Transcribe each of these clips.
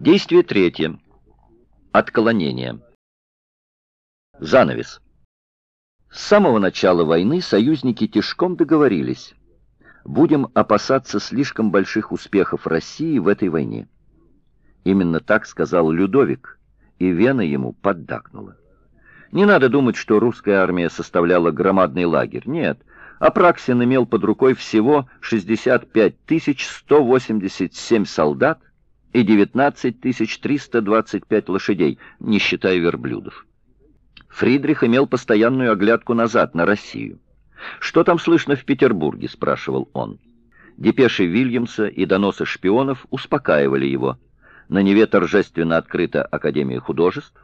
Действие третье. Отклонение. Занавес. С самого начала войны союзники тишком договорились. Будем опасаться слишком больших успехов России в этой войне. Именно так сказал Людовик, и Вена ему поддакнула. Не надо думать, что русская армия составляла громадный лагерь. Нет, Апраксин имел под рукой всего 65 187 солдат и 19 325 лошадей, не считая верблюдов. Фридрих имел постоянную оглядку назад, на Россию. «Что там слышно в Петербурге?» — спрашивал он. Депеши Вильямса и доносы шпионов успокаивали его. На Неве торжественно открыта Академия художеств.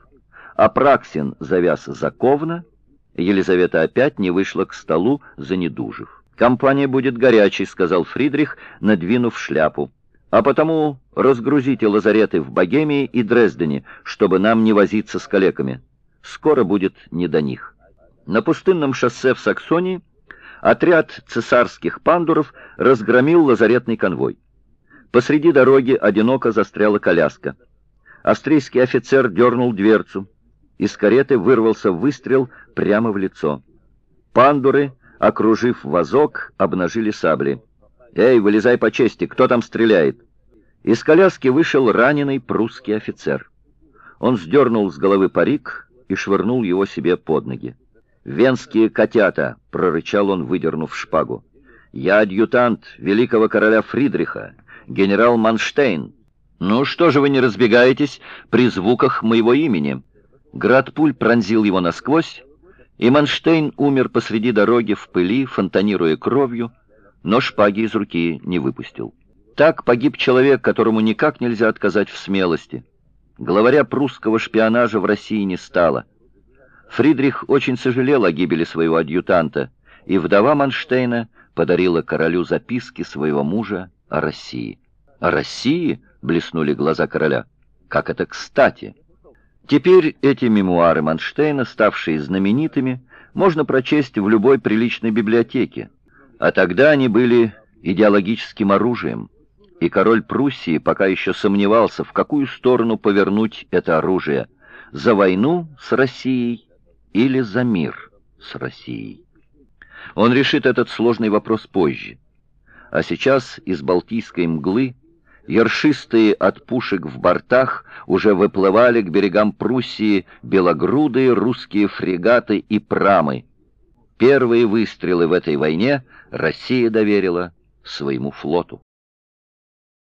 Апраксин завяз заковно. Елизавета опять не вышла к столу, занедужив. «Компания будет горячей», — сказал Фридрих, надвинув шляпу. «А потому разгрузите лазареты в Богемии и Дрездене, чтобы нам не возиться с калеками» скоро будет не до них. На пустынном шоссе в Саксонии отряд цесарских пандуров разгромил лазаретный конвой. Посреди дороги одиноко застряла коляска. Австрийский офицер дернул дверцу. Из кареты вырвался выстрел прямо в лицо. Пандуры, окружив вазок, обнажили сабли. «Эй, вылезай по чести, кто там стреляет?» Из коляски вышел раненый прусский офицер. Он сдернул с головы парик, и швырнул его себе под ноги. «Венские котята!» — прорычал он, выдернув шпагу. «Я адъютант великого короля Фридриха, генерал Манштейн. Ну что же вы не разбегаетесь при звуках моего имени?» Град пуль пронзил его насквозь, и Манштейн умер посреди дороги в пыли, фонтанируя кровью, но шпаги из руки не выпустил. Так погиб человек, которому никак нельзя отказать в смелости. Главаря прусского шпионажа в России не стало. Фридрих очень сожалел о гибели своего адъютанта, и вдова Манштейна подарила королю записки своего мужа о России. «О России?» — блеснули глаза короля. «Как это кстати!» Теперь эти мемуары Манштейна, ставшие знаменитыми, можно прочесть в любой приличной библиотеке, а тогда они были идеологическим оружием и король Пруссии пока еще сомневался, в какую сторону повернуть это оружие – за войну с Россией или за мир с Россией. Он решит этот сложный вопрос позже. А сейчас из Балтийской мглы ершистые от пушек в бортах уже выплывали к берегам Пруссии белогрудые русские фрегаты и прамы. Первые выстрелы в этой войне Россия доверила своему флоту.